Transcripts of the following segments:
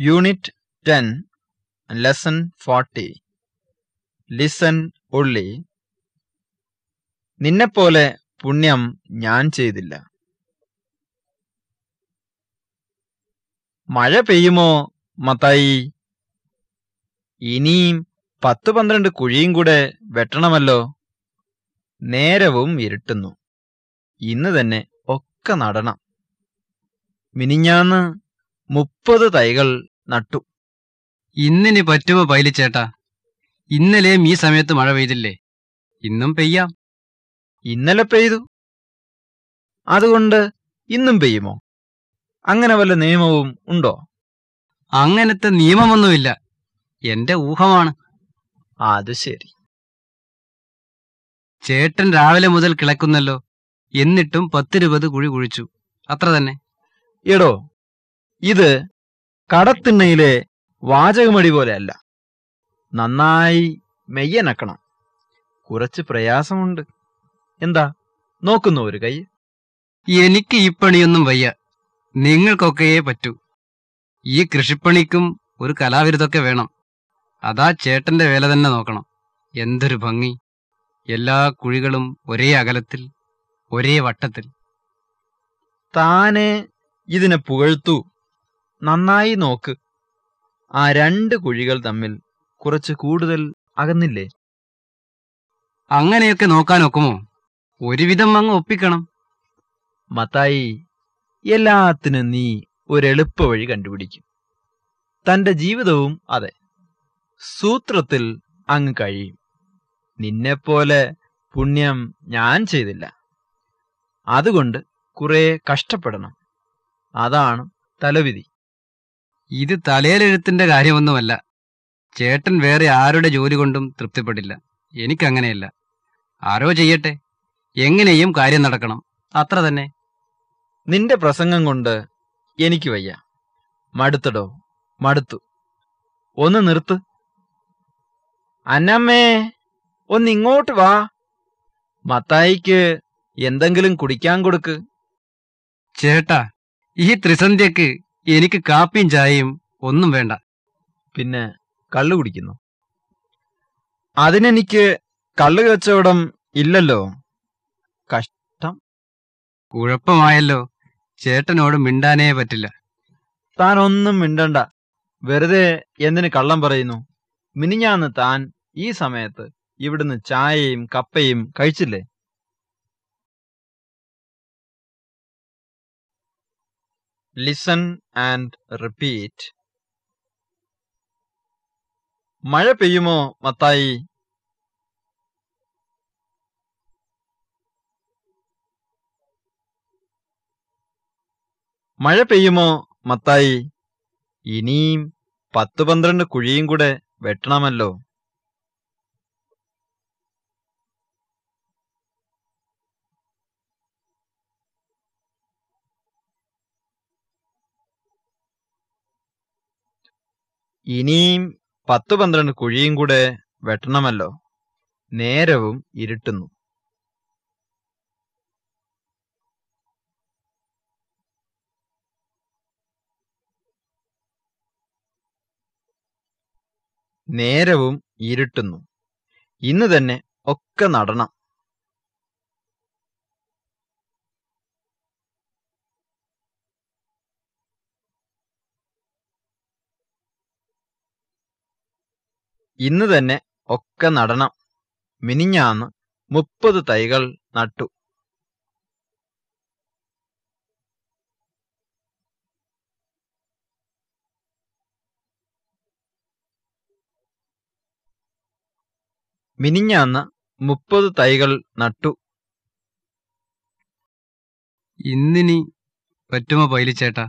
Unit ten lesson forty listen ഉള്ളി നിന്നെപ്പോലെ പുണ്യം ഞാൻ ചെയ്തില്ല. മഴ പെയ്യുമോ മത്തായി? ഇനിയും പത്ത് പന്ത്രണ്ട് കുഴിയും കൂടെ വെട്ടണമല്ലോ. നേരവും ഇരുട്ടുന്നു. ഇന്ന് തന്നെ ഒക്കെ നടണം. മിനിഞ്ഞാന്ന് മുപ്പത് തൈകൾ നട്ടു. ഇന്നിനി പറ്റുമോ പൈലിച്ചേട്ടാ ഇന്നലെയും ഈ സമയത്ത് മഴ പെയ്തില്ലേ? ഇന്നും പെയ്യാം. ഇന്നലെ പെയ്തു. അതുകൊണ്ട് ഇന്നും പെയ്യുമോ? അങ്ങനെ വല്ല നിയമവും ഉണ്ടോ? അങ്ങനത്തെ നിയമമൊന്നുമില്ല. എന്റെ ഊഹമാണ്. അത് ശരി. ചേട്ടൻ രാവിലെ മുതൽ കിളക്കുന്നല്ലോ. എന്നിട്ടും പത്തിരുപത് കുഴി കുഴിച്ചു. അത്ര തന്നെ. എടോ ഇത് കടത്തിണ്ണയിലെ വാചകമടി പോലെയല്ല. നന്നായി മെയ്യനക്കണം. കുറച്ച് പ്രയാസമുണ്ട്. എന്താ? നോക്കുന്നു ഒരു കൈ. എനിക്ക് ഈ പണിയൊന്നും വയ്യ. നിങ്ങൾക്കൊക്കെയേ പറ്റൂ. ഈ കൃഷിപ്പണിക്കും ഒരു കലാവിരുതൊക്കെ വേണം. അതാ ചേട്ടന്റെ വേല തന്നെ നോക്കണം. എന്തൊരു ഭംഗി. എല്ലാ കുഴികളും ഒരേ അകലത്തിൽ ഒരേ വട്ടത്തിൽ. താനെ ഇതിനെ പുകഴ്ത്തു. നന്നായി നോക്ക്. ആ രണ്ട് കുഴികൾ തമ്മിൽ കുറച്ച് കൂടുതൽ അകന്നില്ലേ? അങ്ങനെയൊക്കെ നോക്കാൻ ഒക്കുമോ? ഒരുവിധം അങ്ങ് ഒപ്പിക്കണം. മത്തായി എല്ലാത്തിനും നീ ഒരു എളുപ്പ വഴി കണ്ടുപിടിക്കും. തന്റെ ജീവിതവും അതെ. സൂത്രത്തിൽ അങ്ങ് കഴിയും. നിന്നെപ്പോലെ പുണ്യം ഞാൻ ചെയ്തില്ല. അതുകൊണ്ട് കുറെ കഷ്ടപ്പെടണം. അതാണ് തലവിധി. ഇത് തലയിലെഴുത്തിന്റെ കാര്യമൊന്നുമല്ല. ചേട്ടൻ വേറെ ആരുടെ ജോലി കൊണ്ടും തൃപ്തിപ്പെടില്ല. എനിക്കങ്ങനെയല്ല. ആരോ ചെയ്യട്ടെ. എങ്ങനെയും കാര്യം നടക്കണം. അത്ര തന്നെ. നിന്റെ പ്രസംഗം കൊണ്ട് എനിക്ക് വയ്യ. മടുത്തടോ. മടുത്തു. ഒന്ന് നിർത്ത്. അന്നമ്മേ ഒന്ന് ഇങ്ങോട്ട് വാ. മത്തായിക്ക് എന്തെങ്കിലും കുടിക്കാൻ കൊടുക്ക്. ചേട്ടാ ഈ ത്രിസന്ധ്യക്ക് എനിക്ക് കാപ്പിയും ചായയും ഒന്നും വേണ്ട. പിന്നെ കള്ളു കുടിക്കുന്നു. അതിനെനിക്ക് കള്ളു കച്ചവടം ഇല്ലല്ലോ. കഷ്ടം. കുഴപ്പമായല്ലോ. ചേട്ടനോട് മിണ്ടാനേ പറ്റില്ല. താൻ ഒന്നും മിണ്ടണ്ട. വെറുതെ എന്തിന് കള്ളം പറയുന്നു? മിനിഞ്ഞാന്ന് താൻ ഈ സമയത്ത് ഇവിടുന്ന് ചായയും കപ്പയും കഴിച്ചില്ലേ? ലിസൺ ആൻഡ് റിപ്പീറ്റ് മഴ പെയ്യുമോ മത്തായി? മഴ പെയ്യുമോ മത്തായി? ഇനിയും പത്ത് പന്ത്രണ്ട് കുഴിയും കൂടെ വെട്ടണമല്ലോ. ഇനിയും പത്തു പന്ത്രണ്ട് കുഴിയും കൂടെ വെട്ടണമല്ലോ. നേരവും ഇരുട്ടുന്നു. നേരവും ഇരുട്ടുന്നു. ഇന്ന് തന്നെ ഒക്കെ നടണം. ഇന്ന് തന്നെ ഒക്കെ നടണം. മിനിഞ്ഞാന്ന് മുപ്പത് തൈകൾ നട്ടു. മിനിഞ്ഞാന്ന് മുപ്പത് തൈകൾ നട്ടു. ഇന്നിനി പറ്റുമോ പൈലിച്ചേട്ടാ?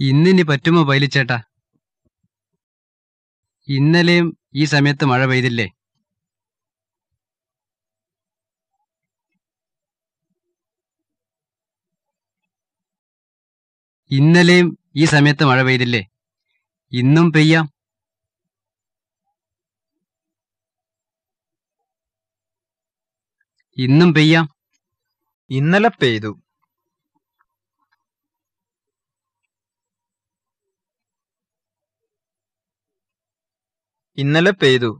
ഇന്നിനി പറ്റുമോ പൈലിച്ചേട്ടാ ഇന്നലെയും ഈ സമയത്ത് മഴ പെയ്തില്ലേ? ഇന്നലെയും ഈ സമയത്ത് മഴ പെയ്തില്ലേ? ഇന്നും പെയ്യാം? ഇന്നും പെയ്യാം? ഇന്നലെ പെയ്തു. ഇന്നലെ പെയ്തു.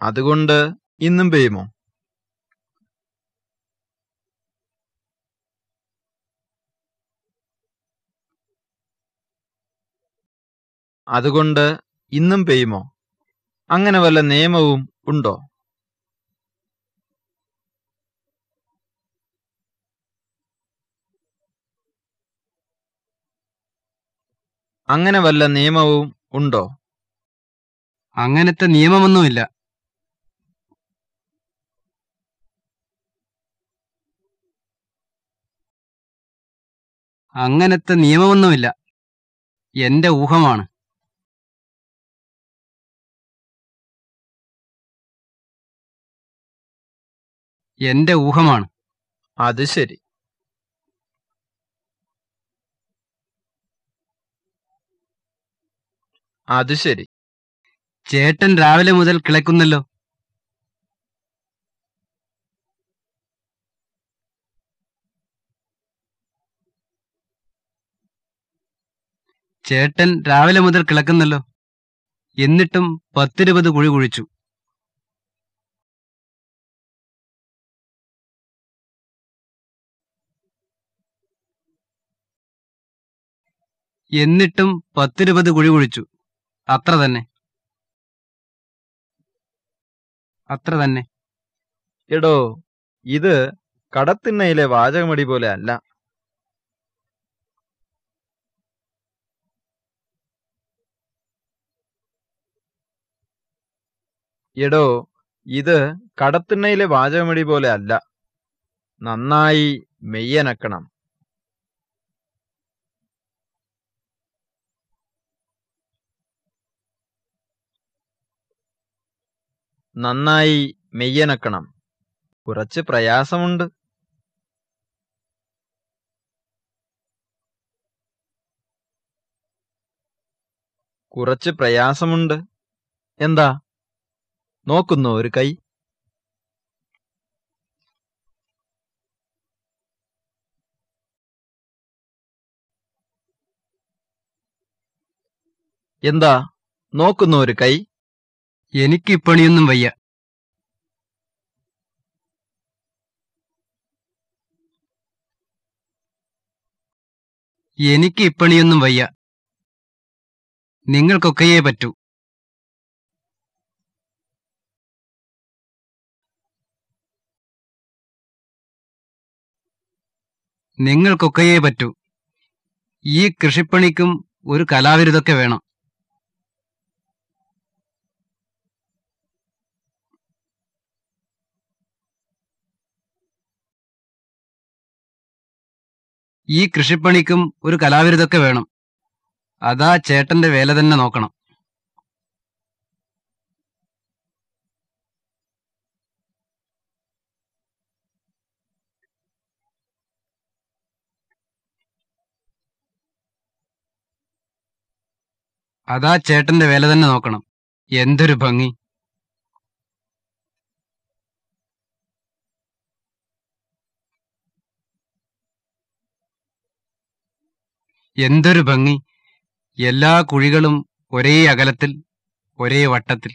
അതുകൊണ്ട് ഇന്നും പെയ്യുമോ? അതുകൊണ്ട് ഇന്നും പെയ്യുമോ? അങ്ങനെ വല്ല നിയമവും ഉണ്ടോ? അങ്ങനെ വല്ല നിയമവും ഉണ്ടോ? അങ്ങനത്തെ നിയമമൊന്നുമില്ല. അങ്ങനത്തെ നിയമമൊന്നുമില്ല. എന്റെ ഊഹമാണ്. എന്റെ ഊഹമാണ്. അത് ശരി. അത് ശരി. ചേട്ടൻ രാവിലെ മുതൽ കിളക്കുന്നല്ലോ ചേട്ടൻ രാവിലെ മുതൽ കിളക്കുന്നല്ലോ എന്നിട്ടും പത്തിരുപത് കുഴി കുഴിച്ചു. എന്നിട്ടും പത്തിരുപത് കുഴി കുഴിച്ചു. അത്ര തന്നെ. അത്ര തന്നെ. എടോ ഇത് കടത്തിണ്ണയിലെ വാചകമടി പോലെ അല്ല. എടോ ഇത് കടത്തിണ്ണയിലെ വാചകമടി പോലെ അല്ല. നന്നായി മെയ്യനക്കണം. നന്നായി മെയ്യനക്കണം. കുറച്ച് പ്രയാസമുണ്ട്. കുറച്ച് പ്രയാസമുണ്ട്. എന്താ? നോക്കുന്നു ഒരു കൈ? എന്താ? നോക്കുന്നു ഒരു കൈ? എനിക്ക് ഇപ്പണിയൊന്നും വയ്യ. എനിക്ക് ഇപ്പണിയൊന്നും വയ്യ. നിങ്ങൾക്കൊക്കെയേ പറ്റൂ. നിങ്ങൾക്കൊക്കെയേ പറ്റൂ. ഈ കൃഷിപ്പണിക്കും ഒരു കലാവിരുതൊക്കെ വേണം. ഈ കൃഷിപ്പണിക്കും ഒരു കലാവിരുതൊക്കെ വേണം. അതാ ചേട്ടന്റെ വേല തന്നെ നോക്കണം. അതാ ചേട്ടന്റെ വേല തന്നെ നോക്കണം. എന്തൊരു ഭംഗി. എന്തൊരു ഭംഗി. എല്ലാ കുഴികളും ഒരേ അകലത്തിൽ ഒരേ വട്ടത്തിൽ.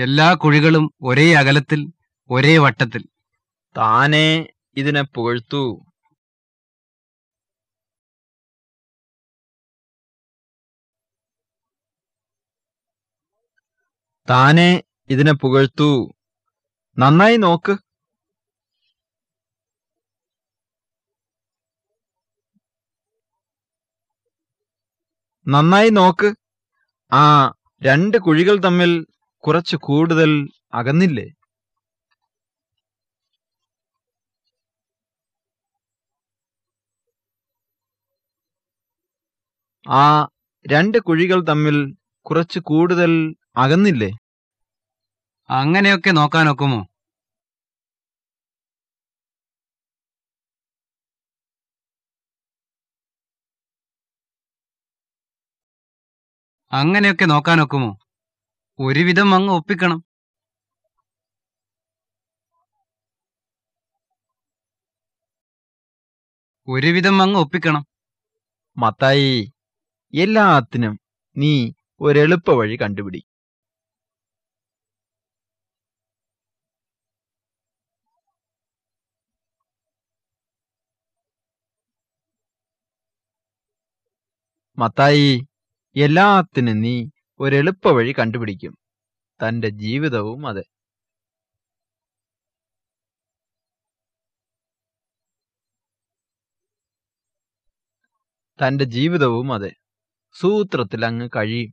എല്ലാ കുഴികളും ഒരേ അകലത്തിൽ ഒരേ വട്ടത്തിൽ. താനെ ഇതിനെ പുകഴ്ത്തു. താനേ ഇതിനെ പുകഴ്ത്തൂ. നന്നായി നോക്ക്. നന്നായി നോക്ക്. ആ രണ്ട് കുഴികൾ തമ്മിൽ കുറച്ച് കൂടുതൽ അകന്നില്ലേ? ആ രണ്ട് കുഴികൾ തമ്മിൽ കുറച്ച് കൂടുതൽ അകന്നില്ലേ? അങ്ങനെയൊക്കെ നോക്കാനൊക്കുമോ? അങ്ങനെയൊക്കെ നോക്കാനൊക്കുമോ? ഒരുവിധം അങ്ങ് ഒപ്പിക്കണം. ഒരുവിധം അങ്ങ് ഒപ്പിക്കണം. മത്തായി എല്ലാത്തിനും നീ ഒരെളുപ്പ വഴി കണ്ടുപിടി. മത്തായി എല്ലാത്തിനും നീ ഒരെളുപ്പ വഴി കണ്ടുപിടിക്കും. തന്റെ ജീവിതവും അതെ. തന്റെ ജീവിതവും അതെ. സൂത്രത്തിൽ അങ്ങ് കഴിയും.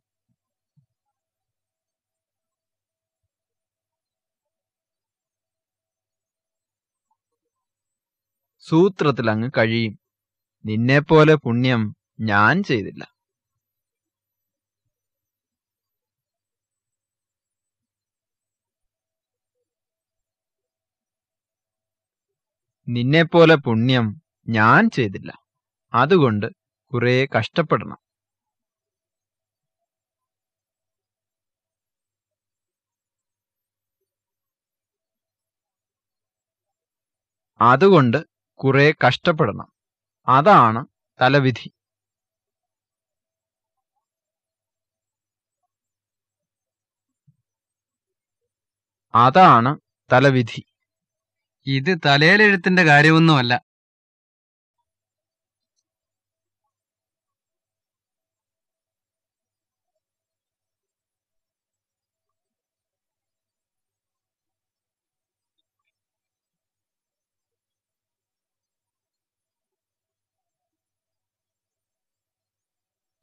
സൂത്രത്തിൽ അങ്ങ് കഴിയും. നിന്നെപ്പോലെ പുണ്യം ഞാൻ ചെയ്തില്ല. നിന്നെപ്പോലെ പുണ്യം ഞാൻ ചെയ്തില്ല. അതുകൊണ്ട് കുറെ കഷ്ടപ്പെടണം. അതുകൊണ്ട് കുറെ കഷ്ടപ്പെടണം. അതാണ് തലവിധി. അതാണ് തലവിധി. ഇത് തലയിലെഴുത്തിന്റെ കാര്യമൊന്നുമല്ല.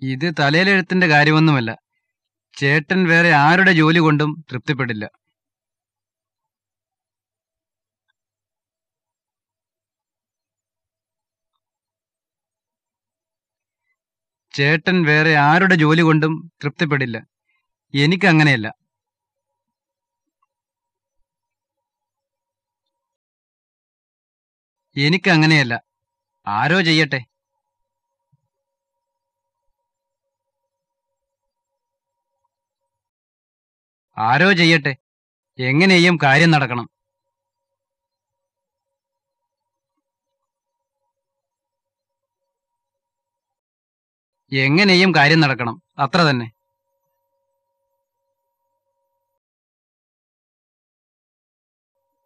ഇത് തലയിലെഴുത്തിന്റെ കാര്യമൊന്നുമല്ല. ചേട്ടൻ വേറെ ആരുടെ ജോലി കൊണ്ടും തൃപ്തിപ്പെടില്ല. ചേട്ടൻ വേറെ ആരുടെ ജോലി കൊണ്ടും തൃപ്തിപ്പെടില്ല. എനിക്കങ്ങനെയല്ല എനിക്കങ്ങനെയല്ല ആരോ ചെയ്യട്ടെ. ആരോ ചെയ്യട്ടെ. എങ്ങനെയും കാര്യം നടക്കണം. എങ്ങനെയും കാര്യം നടക്കണം. അത്ര തന്നെ.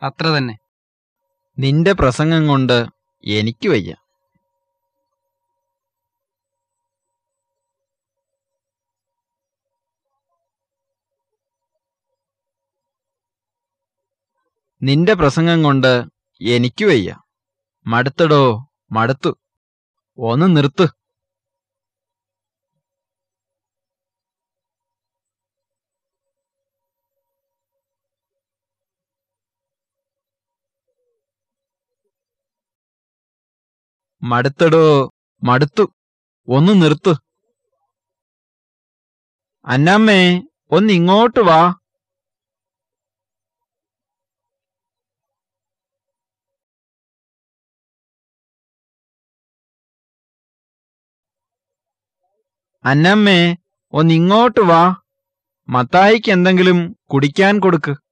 അത്ര തന്നെ. നിന്റെ പ്രസംഗം കൊണ്ട് എനിക്ക് വയ്യ. നിന്റെ പ്രസംഗം കൊണ്ട് എനിക്ക് വയ്യ. മടുത്തടോ മടുത്തു. ഒന്ന് നിർത്ത്. മടുത്തടോ മടുത്തു. ഒന്ന് നിർത്തു. അന്നമ്മേ ഒന്ന് ഇങ്ങോട്ട് വാ. അന്നമ്മേ ഒന്ന് ഇങ്ങോട്ട് വാ. മത്തായിക്ക് എന്തെങ്കിലും കുടിക്കാൻ കൊടുക്ക്.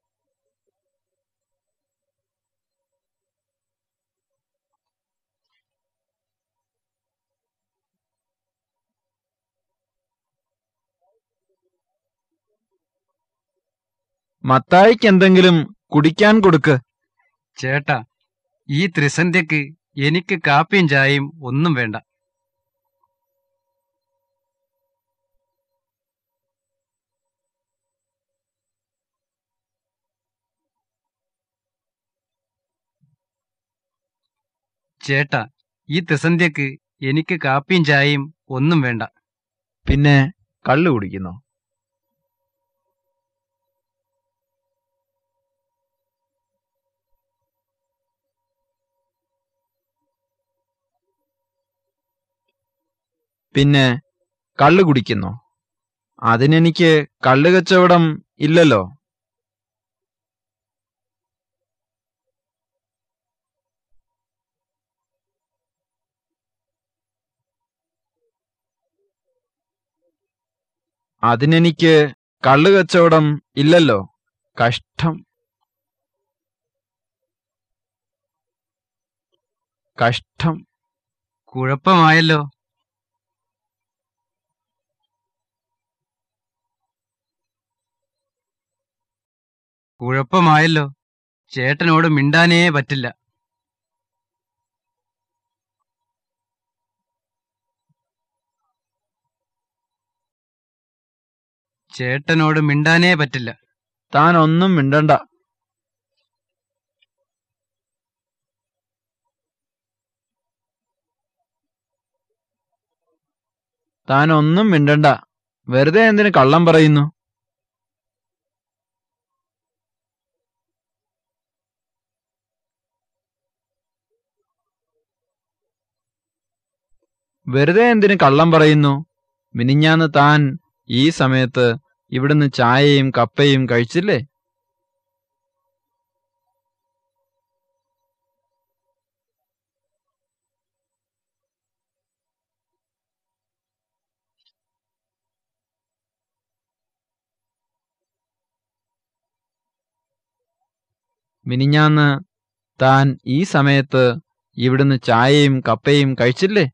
മത്തായിക്ക് എന്തെങ്കിലും കുടിക്കാൻ കൊടുക്ക്. ചേട്ടാ ഈ ത്രിസന്ധ്യക്ക് എനിക്ക് കാപ്പിയും ചായയും ഒന്നും വേണ്ട. ചേട്ടാ ഈ ത്രിസന്ധ്യക്ക് എനിക്ക് കാപ്പിയും ചായയും ഒന്നും വേണ്ട. പിന്നെ കള്ളു കുടിക്കുന്നോ? പിന്നെ കള്ളു കുടിക്കുന്നോ. അതിനെനിക്ക് കള്ളു കച്ചവടം ഇല്ലല്ലോ. അതിനെനിക്ക് കള്ളു കച്ചവടം ഇല്ലല്ലോ. കഷ്ടം. കഷ്ടം. കുഴപ്പമായല്ലോ. കുഴപ്പമായല്ലോ. ചേട്ടനോട് മിണ്ടാനേ പറ്റില്ല. ചേട്ടനോട് മിണ്ടാനേ പറ്റില്ല. താൻ ഒന്നും മിണ്ടണ്ട. താൻ ഒന്നും മിണ്ടണ്ട. വെറുതെ എന്തിന് കള്ളം പറയുന്നു? വെറുതെ എന്തിന് കള്ളം പറയുന്നു? മിനിഞ്ഞാന്ന് താൻ ഈ സമയത്ത് ഇവിടുന്ന് ചായയും കപ്പയും കഴിച്ചില്ലേ? മിനിഞ്ഞാന്ന് താൻ ഈ സമയത്ത് ഇവിടുന്ന് ചായയും കപ്പയും കഴിച്ചില്ലേ?